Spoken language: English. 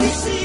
We see.